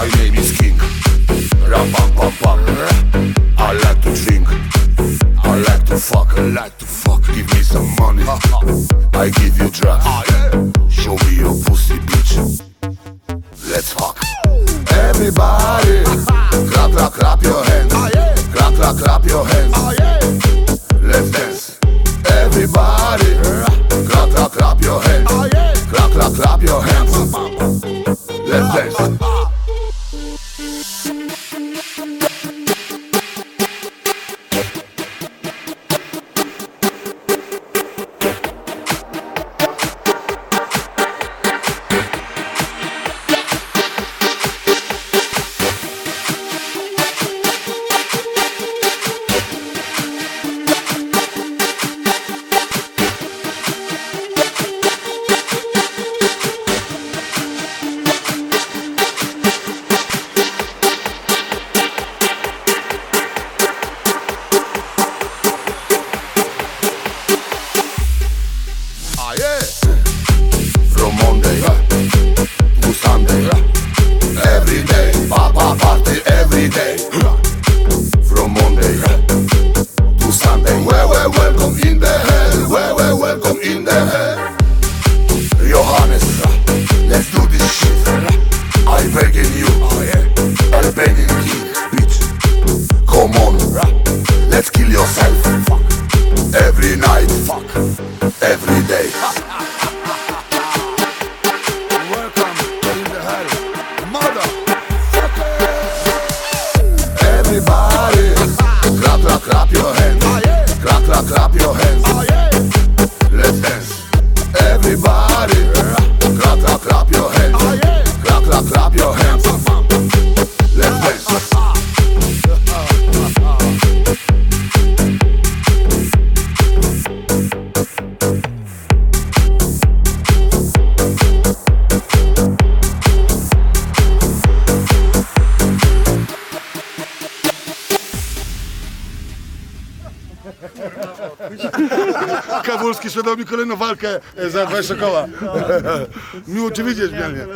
My name is King. Ram pam pam pam I like to drink. I like to fuck. I like to fuck. Give me some money. I give you drugs. Ah, Show me your pussy bitch. Let's fuck. Everybody Clap clap clap your hands. Ah, clap clap clap your hands. Ah, Kawulski sprzedał mi kolejną walkę e, za 20 koła. No. Miło cię widzieć, Mianie.